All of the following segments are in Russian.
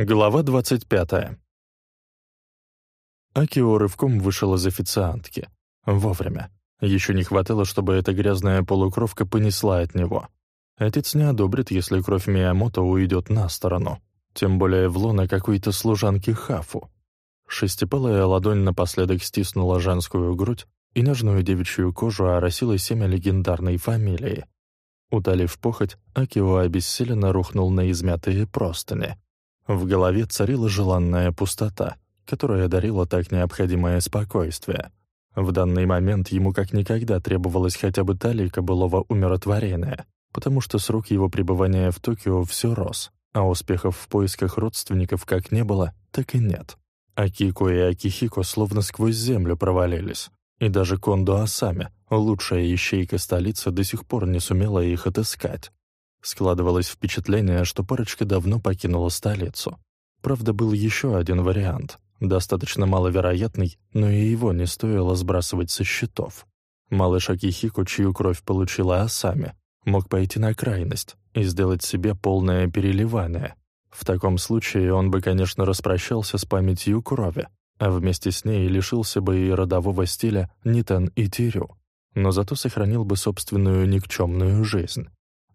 Глава 25. Акио рывком вышел из официантки. Вовремя. Еще не хватало, чтобы эта грязная полукровка понесла от него. Отец не одобрит, если кровь Миямото уйдет на сторону. Тем более в лоно какой-то служанки Хафу. Шестипалая ладонь напоследок стиснула женскую грудь, и нежную девичью кожу оросило семя легендарной фамилии. Утолив похоть, Акио обессиленно рухнул на измятые простыни — в голове царила желанная пустота, которая дарила так необходимое спокойствие. В данный момент ему как никогда требовалось хотя бы талика былого умиротворения, потому что срок его пребывания в Токио все рос, а успехов в поисках родственников как не было, так и нет. Акико и Акихико словно сквозь землю провалились. И даже Кондо Асами, лучшая ищейка столицы, до сих пор не сумела их отыскать. Складывалось впечатление, что парочка давно покинула столицу. Правда, был еще один вариант, достаточно маловероятный, но и его не стоило сбрасывать со счетов. Малыш Акихико, чью кровь получила Асами, мог пойти на крайность и сделать себе полное переливание. В таком случае он бы, конечно, распрощался с памятью крови, а вместе с ней лишился бы и родового стиля Нитен и Тирю, но зато сохранил бы собственную никчемную жизнь.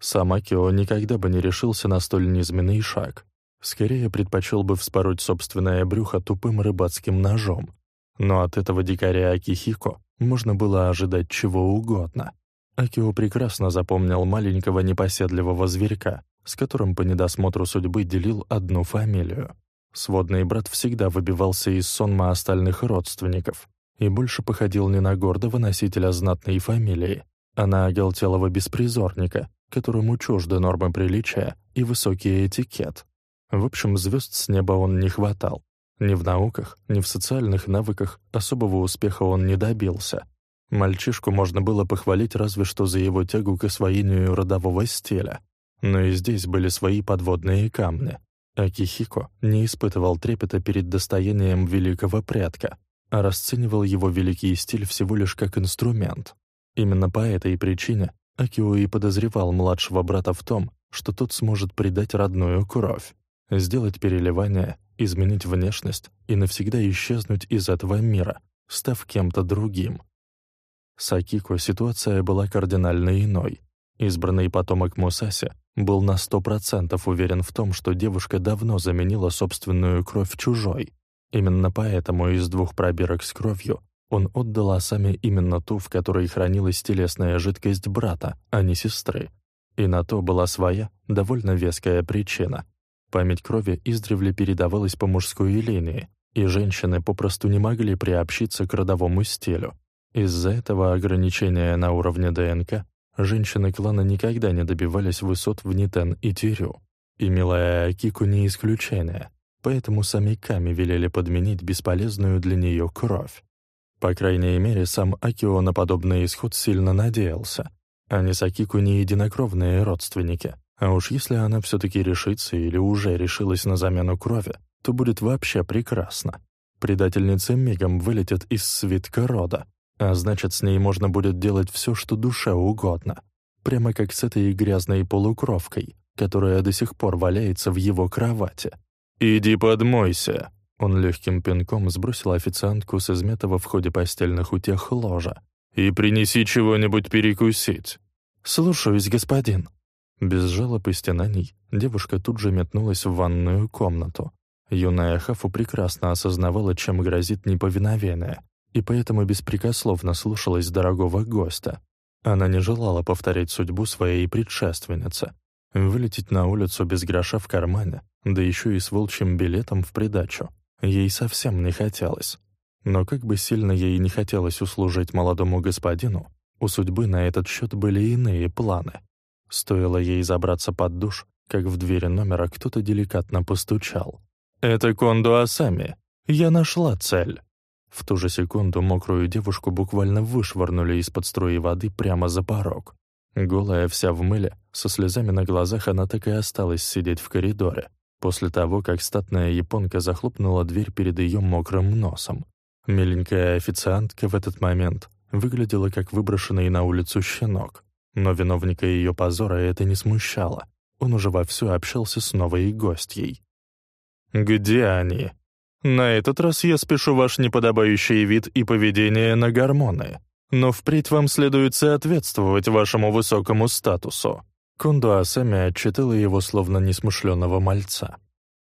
Сам Акио никогда бы не решился на столь низменный шаг. Скорее предпочел бы вспороть собственное брюхо тупым рыбацким ножом. Но от этого дикаря Акихико можно было ожидать чего угодно. Акио прекрасно запомнил маленького непоседливого зверька, с которым по недосмотру судьбы делил одну фамилию. Сводный брат всегда выбивался из сонма остальных родственников и больше походил не на гордого носителя знатной фамилии, а на оголтелого беспризорника, которому чужды нормы приличия и высокий этикет. В общем, звезд с неба он не хватал. Ни в науках, ни в социальных навыках особого успеха он не добился. Мальчишку можно было похвалить разве что за его тягу к освоению родового стиля. Но и здесь были свои подводные камни. Акихико не испытывал трепета перед достоянием великого предка, а расценивал его великий стиль всего лишь как инструмент. Именно по этой причине Акио и подозревал младшего брата в том, что тот сможет придать родную кровь, сделать переливание, изменить внешность и навсегда исчезнуть из этого мира, став кем-то другим. С Акико ситуация была кардинально иной. Избранный потомок Мусаси был на сто процентов уверен в том, что девушка давно заменила собственную кровь чужой. Именно поэтому из двух пробирок с кровью он отдал Асаме именно ту, в которой хранилась телесная жидкость брата, а не сестры. И на то была своя, довольно веская причина. Память крови издревле передавалась по мужской линии, и женщины попросту не могли приобщиться к родовому стилю. Из-за этого ограничения на уровне ДНК женщины клана никогда не добивались высот в Нитен и Тирю. И милая Акику не исключение, поэтому сами Ками велели подменить бесполезную для нее кровь. По крайней мере, сам Акио на подобный исход сильно надеялся. Они с Акику не единокровные родственники. А уж если она все-таки решится или уже решилась на замену крови, то будет вообще прекрасно. Предательница мигом вылетит из свитка рода, а значит, с ней можно будет делать все, что душе угодно. Прямо как с этой грязной полукровкой, которая до сих пор валяется в его кровати. «Иди подмойся», он легким пинком сбросил официантку с изметого в ходе постельных утех ложа. «И принеси чего-нибудь перекусить». «Слушаюсь, господин». Без жалоб и стенаний девушка тут же метнулась в ванную комнату. Юная Хафу прекрасно осознавала, чем грозит неповиновение, и поэтому беспрекословно слушалась дорогого гостя. Она не желала повторять судьбу своей предшественницы. Вылететь на улицу без гроша в кармане, да еще и с волчьим билетом в придачу. Ей совсем не хотелось. Но как бы сильно ей не хотелось услужить молодому господину, у судьбы на этот счет были иные планы. Стоило ей забраться под душ, как в двери номера кто-то деликатно постучал. «Это Кондо Асами. Я нашла цель». В ту же секунду мокрую девушку буквально вышвырнули из-под струи воды прямо за порог. Голая вся в мыле, со слезами на глазах она так и осталась сидеть в коридоре, после того, как статная японка захлопнула дверь перед ее мокрым носом. Миленькая официантка в этот момент выглядела как выброшенный на улицу щенок, но виновника ее позора это не смущало. Он уже вовсю общался с новой гостьей. Где они? На этот раз я спешу ваш неподобающий вид и поведение на гормоны. Но впредь вам следует соответствовать вашему высокому статусу». Кондо Асами отчитала его словно несмышленого мальца.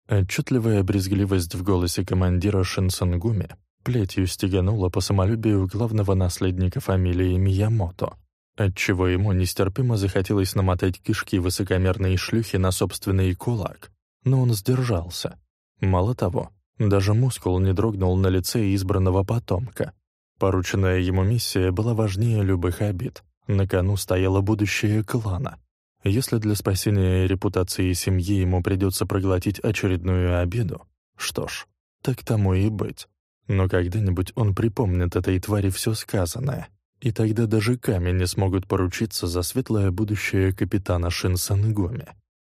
Отчетливая брезгливость в голосе командира Шинсангуми плетью стеганула по самолюбию главного наследника фамилии Миямото, отчего ему нестерпимо захотелось намотать кишки высокомерной шлюхи на собственный кулак, но он сдержался. Мало того, даже мускул не дрогнул на лице избранного потомка. Порученная ему миссия была важнее любых обид. На кону стояло будущее клана. Если для спасения репутации семьи ему придется проглотить очередную обиду, что ж, так тому и быть. Но когда-нибудь он припомнит этой твари все сказанное, и тогда даже камень не смогут поручиться за светлое будущее капитана Шинсангоми.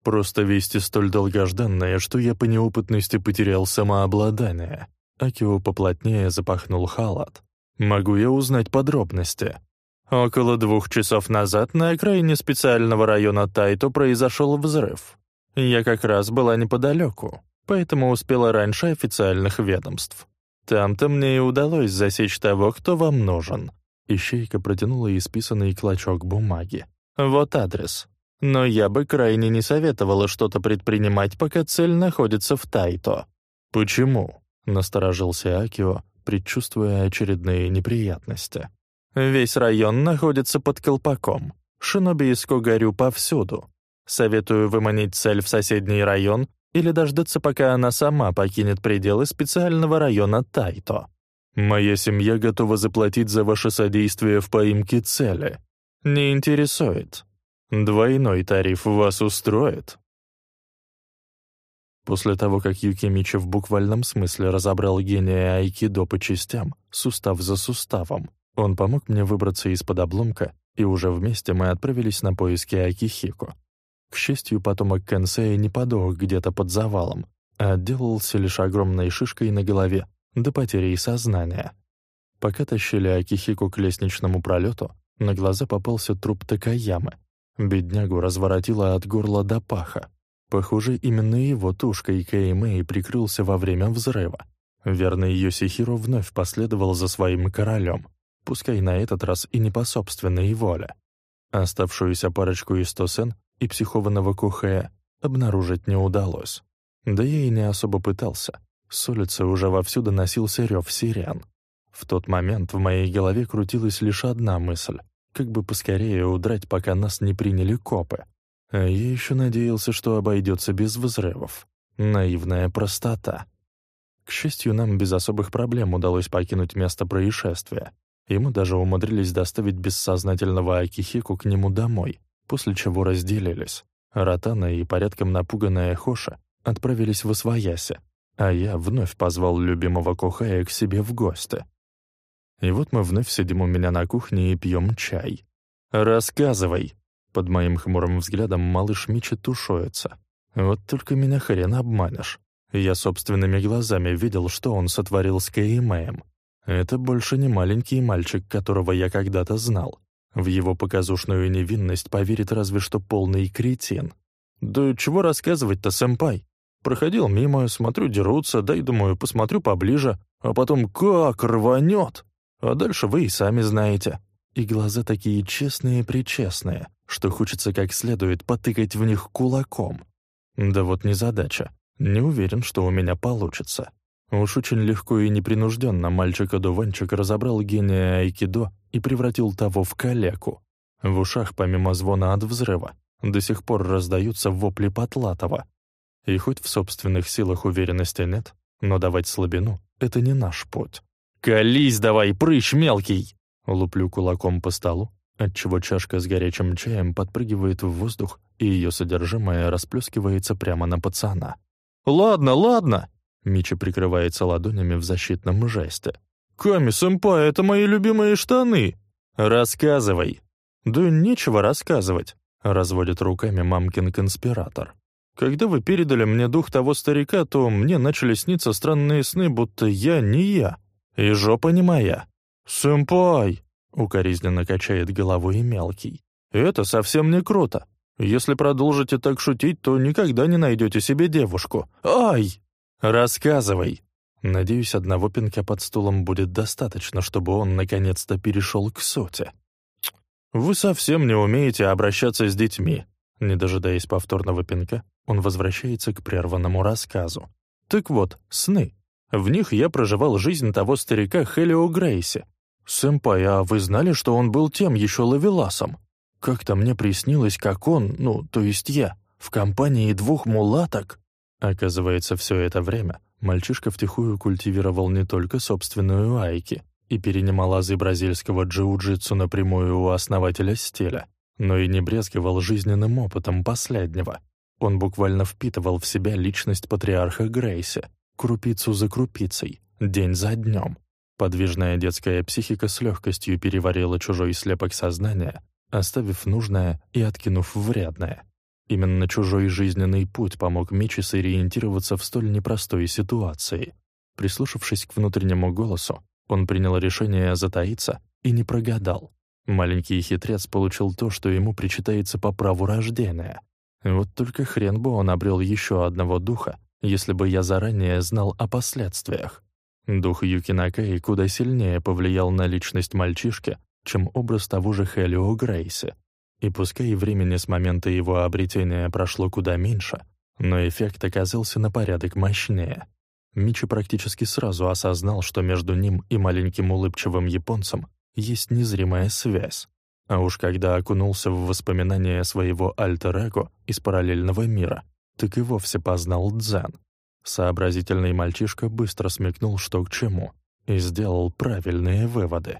Просто вести столь долгожданное, что я по неопытности потерял самообладание. Акио поплотнее запахнул халат. Могу я узнать подробности? Около двух часов назад на окраине специального района Тайто произошел взрыв. Я как раз была неподалеку, поэтому успела раньше официальных ведомств. Там-то мне и удалось засечь того, кто вам нужен. Ищейка протянула исписанный клочок бумаги. Вот адрес. Но я бы крайне не советовала что-то предпринимать, пока цель находится в Тайто. «Почему?» — насторожился Акио, предчувствуя очередные неприятности. «Весь район находится под колпаком. Шиноби и Скогарю повсюду. Советую выманить цель в соседний район или дождаться, пока она сама покинет пределы специального района Тайто. Моя семья готова заплатить за ваше содействие в поимке цели. Не интересует. Двойной тариф вас устроит?» После того, как Юкимичи в буквальном смысле разобрал гения айкидо по частям, сустав за суставом, он помог мне выбраться из-под обломка, и уже вместе мы отправились на поиски Акихико. К счастью, потомок Кэнсея не подох где-то под завалом, а отделался лишь огромной шишкой на голове до потери сознания. Пока тащили Акихико к лестничному пролету, на глаза попался труп Такаямы, Беднягу разворотило от горла до паха. Похоже, именно его тушкой Кэймэй прикрылся во время взрыва. Верный Йосихиро вновь последовал за своим королем, пускай на этот раз и не по собственной воле. Оставшуюся парочку из Тосен и психованного Кухея обнаружить не удалось. Да я и не особо пытался. С улицы уже вовсю доносился рев сирен. В тот момент в моей голове крутилась лишь одна мысль как бы поскорее удрать, пока нас не приняли копы. А я еще надеялся, что обойдется без взрывов. Наивная простота. К счастью, нам без особых проблем удалось покинуть место происшествия, и мы даже умудрились доставить бессознательного Акихику к нему домой, после чего разделились. Ротана и порядком напуганная Хоша отправились в Освояси, а я вновь позвал любимого Кохая к себе в гости. И вот мы вновь сидим у меня на кухне и пьем чай. «Рассказывай!» Под моим хмурым взглядом малыш Мичи тушуется. Вот только меня хрен обманешь. Я собственными глазами видел, что он сотворил с Кэймэем. Это больше не маленький мальчик, которого я когда-то знал. В его показушную невинность поверит разве что полный кретин. «Да чего рассказывать-то, сэмпай? Проходил мимо, смотрю, дерутся, дай, думаю, посмотрю поближе, а потом как рванет!» А дальше вы и сами знаете. И глаза такие честные-причестные, что хочется как следует потыкать в них кулаком. Да вот незадача. Не уверен, что у меня получится. Уж очень легко и непринужденно мальчик-одуванчик разобрал гения айкидо и превратил того в калеку. В ушах, помимо звона от взрыва, до сих пор раздаются вопли Потлатова. И хоть в собственных силах уверенности нет, но давать слабину — это не наш путь. «Колись давай, прыщ мелкий!» Луплю кулаком по столу, отчего чашка с горячим чаем подпрыгивает в воздух, и ее содержимое расплескивается прямо на пацана. «Ладно, ладно!» Мичи прикрывается ладонями в защитном жесте. «Ками-сэмпай, это мои любимые штаны!» «Рассказывай!» «Да нечего рассказывать», — разводит руками мамкин конспиратор. «Когда вы передали мне дух того старика, то мне начали сниться странные сны, будто я не я. И жопа не моя. «Сэмпай!» — укоризненно качает головой мелкий. «Это совсем не круто. Если продолжите так шутить, то никогда не найдете себе девушку. Ай!» «Рассказывай!» Надеюсь, одного пинка под стулом будет достаточно, чтобы он наконец-то перешел к сути. «Вы совсем не умеете обращаться с детьми». Не дожидаясь повторного пинка, он возвращается к прерванному рассказу. «Так вот, сны. В них я проживал жизнь того старика Хелио Грейси. Сэмпай, а вы знали, что он был тем еще лавеласом? Как-то мне приснилось, как он, ну, то есть я, в компании двух мулаток». Оказывается, все это время мальчишка втихую культивировал не только собственную айки и перенимал азы бразильского джиу-джитсу напрямую у основателя стиля, но и не брезговал жизненным опытом последнего. Он буквально впитывал в себя личность патриарха Грейси, крупицу за крупицей, день за днем. Подвижная детская психика с легкостью переварила чужой слепок сознания, оставив нужное и откинув вредное. Именно чужой жизненный путь помог Мичи сориентироваться в столь непростой ситуации. Прислушавшись к внутреннему голосу, он принял решение затаиться и не прогадал. Маленький хитрец получил то, что ему причитается по праву рождения. Вот только хрен бы он обрел еще одного духа, если бы я заранее знал о последствиях. Дух Юки Накаи куда сильнее повлиял на личность мальчишки, чем образ того же Хелио Грейси. И пускай времени с момента его обретения прошло куда меньше, но эффект оказался на порядок мощнее. Мичи практически сразу осознал, что между ним и маленьким улыбчивым японцем есть незримая связь. А уж когда окунулся в воспоминания своего альтер-эго из параллельного мира, так и вовсе познал дзен. Сообразительный мальчишка быстро смекнул, что к чему, и сделал правильные выводы.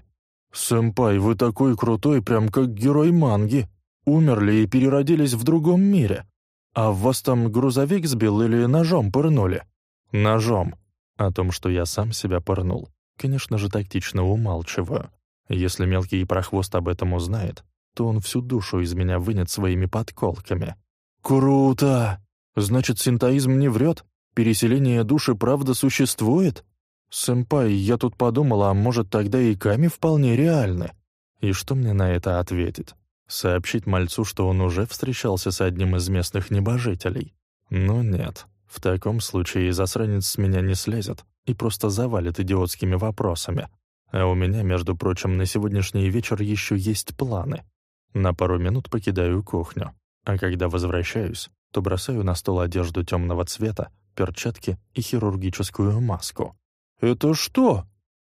«Сэмпай, вы такой крутой, прям как герой манги. Умерли и переродились в другом мире. А вас там грузовик сбил или ножом пырнули?» «Ножом». О том, что я сам себя пырнул, конечно же, тактично умалчиваю. Если мелкий прохвост об этом узнает, то он всю душу из меня вынет своими подколками. «Круто! Значит, синтоизм не врет? Переселение души правда существует?» «Сэмпай, я тут подумала, а может, тогда и Ками вполне реальны?» И что мне на это ответить? Сообщить мальцу, что он уже встречался с одним из местных небожителей? Ну нет, в таком случае засранец с меня не слезет и просто завалит идиотскими вопросами. А у меня, между прочим, на сегодняшний вечер еще есть планы. На пару минут покидаю кухню, а когда возвращаюсь, то бросаю на стол одежду темного цвета, перчатки и хирургическую маску. «Это что?»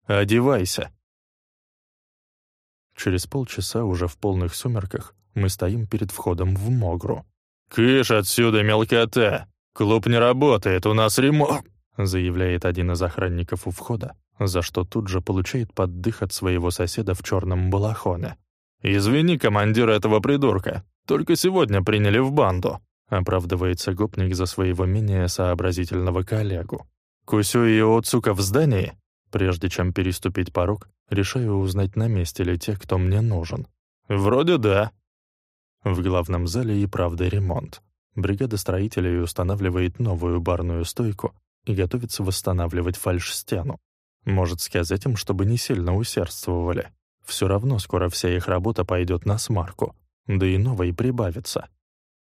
«Одевайся!» Через полчаса, уже в полных сумерках, мы стоим перед входом в Могру. «Кыш отсюда, мелкота! Клуб не работает, у нас ремонт!» заявляет один из охранников у входа, за что тут же получает поддых от своего соседа в черном балахоне. «Извини, командир этого придурка, только сегодня приняли в банду», оправдывается гопник за своего менее сообразительного коллегу. Кусю и Оцука в здании? Прежде чем переступить порог, решаю узнать, на месте ли те, кто мне нужен. Вроде да. В главном зале и правда ремонт. Бригада строителей устанавливает новую барную стойку и готовится восстанавливать фальш-стену. Может сказать им, чтобы не сильно усердствовали. Все равно скоро вся их работа пойдет на смарку, да и новой прибавится.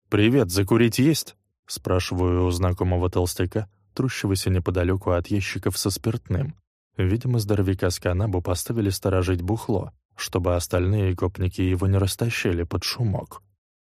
«Привет, закурить есть?» — спрашиваю у знакомого толстяка, трущегося неподалеку от ящиков со спиртным. Видимо, здоровяка с канабу поставили сторожить бухло, чтобы остальные копники его не растащили под шумок.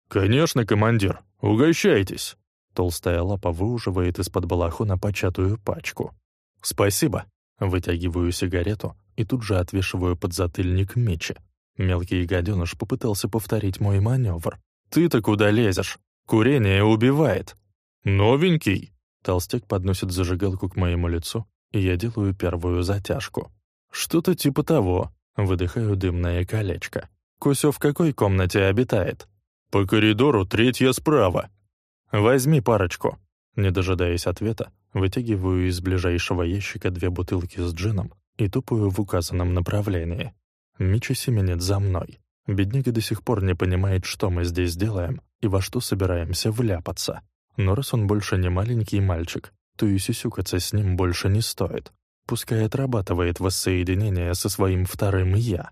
«Конечно, командир, угощайтесь!» Толстая лапа выуживает из-под балахона початую пачку. «Спасибо!» Вытягиваю сигарету и тут же отвешиваю подзатыльник мечи. Мелкий гаденыш попытался повторить мой маневр. «Ты-то куда лезешь? Курение убивает!» «Новенький!» Толстяк подносит зажигалку к моему лицу, и я делаю первую затяжку. «Что-то типа того», — выдыхаю дымное колечко. «Кусё в какой комнате обитает?» «По коридору третья справа». «Возьми парочку». Не дожидаясь ответа, вытягиваю из ближайшего ящика две бутылки с джином и тупую в указанном направлении. Мичи семенит за мной. Бедняга до сих пор не понимает, что мы здесь делаем и во что собираемся вляпаться. Но раз он больше не маленький мальчик, то и сюсюкаться с ним больше не стоит. Пускай отрабатывает воссоединение со своим вторым «я».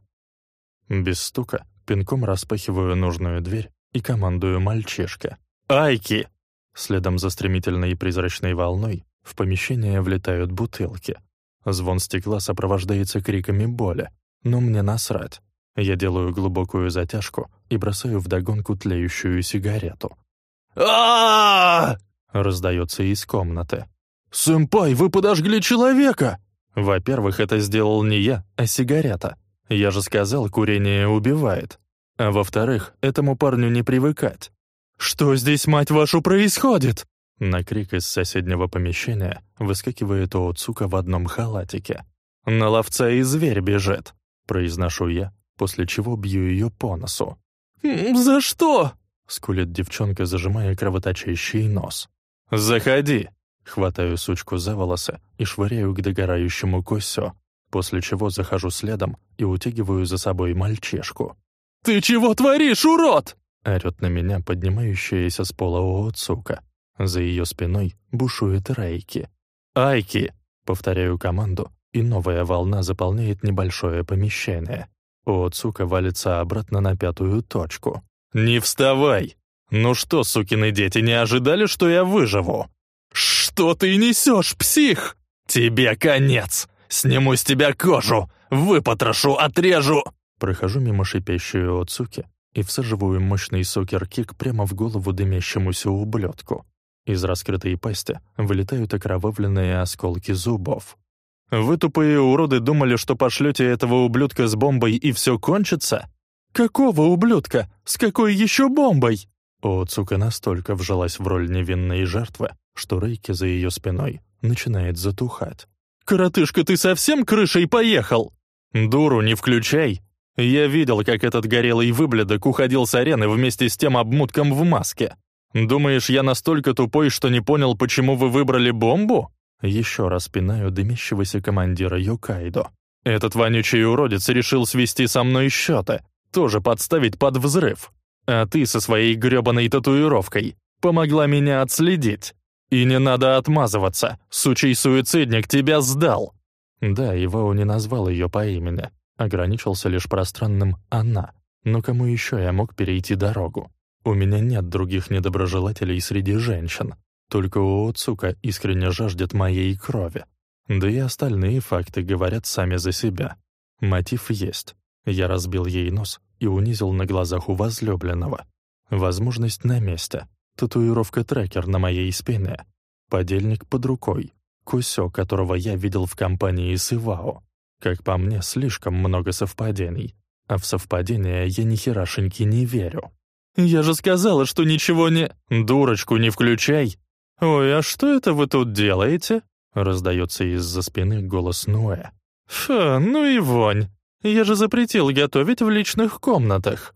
Без стука пинком распахиваю нужную дверь и командую мальчишке. «Айки!» Следом за стремительной призрачной волной В помещение влетают бутылки. Звон стекла сопровождается криками боли, но мне насрать. Я делаю глубокую затяжку и бросаю вдогонку тлеющую сигарету. А раздается из комнаты. «Сэмпай, вы подожгли человека!» Во-первых, это сделал не я, а сигарета. Я же сказал, курение убивает. А во-вторых, этому парню не привыкать. «Что здесь, мать вашу, происходит?» На крик из соседнего помещения выскакивает Оуцука в одном халатике. «На ловца и зверь бежит», — произношу я, после чего бью ее по носу. «За что?» — скулит девчонка, зажимая кровоточащий нос. «Заходи!» — хватаю сучку за волосы и швыряю к догорающему косю, после чего захожу следом и утягиваю за собой мальчишку. «Ты чего творишь, урод?» — орёт на меня поднимающаяся с пола Оуцука. За ее спиной бушует Рейки. «Айки!» — повторяю команду, и новая волна заполняет небольшое помещение. Оцука валится обратно на пятую точку. «Не вставай! Ну что, сукины дети, не ожидали, что я выживу?» «Что ты несешь, псих?» «Тебе конец! Сниму с тебя кожу! Выпотрошу, отрежу!» Прохожу мимо шипящей Оцуки и всаживаю мощный сокер-кик прямо в голову дымящемуся ублюдку. Из раскрытой пасти вылетают окровавленные осколки зубов. «Вы, тупые уроды, думали, что пошлете этого ублюдка с бомбой и все кончится?» «Какого ублюдка? С какой еще бомбой?» Оцука настолько вжалась в роль невинной жертвы, что Рейки за ее спиной начинает затухать. «Коротышка, ты совсем крышей поехал?» «Дуру не включай!» Я видел, как этот горелый выблядок уходил с арены вместе с тем обмутком в маске. «Думаешь, я настолько тупой, что не понял, почему вы выбрали бомбу?» Еще раз пинаю дымящегося командира Юкайдо. «Этот вонючий уродец решил свести со мной счеты, тоже подставить под взрыв. А ты со своей грёбаной татуировкой помогла меня отследить. И не надо отмазываться, сучий суицидник тебя сдал!» Да, Ивао не назвал ее по имени, ограничился лишь пространным «она». Но кому еще я мог перейти дорогу? У меня нет других недоброжелателей среди женщин. Только Ооцука искренне жаждет моей крови. Да и остальные факты говорят сами за себя. Мотив есть. Я разбил ей нос и унизил на глазах у возлюбленного. Возможность на месте. Татуировка-трекер на моей спине. Подельник под рукой. Кусё, которого я видел в компании с Ивао. Как по мне, слишком много совпадений. А в совпадения я ни херашеньки не верю. «Я же сказала, что ничего не...» «Дурочку не включай!» «Ой, а что это вы тут делаете?» Раздается из-за спины голос Нуэ. «Фу, ну и вонь! Я же запретил готовить в личных комнатах!»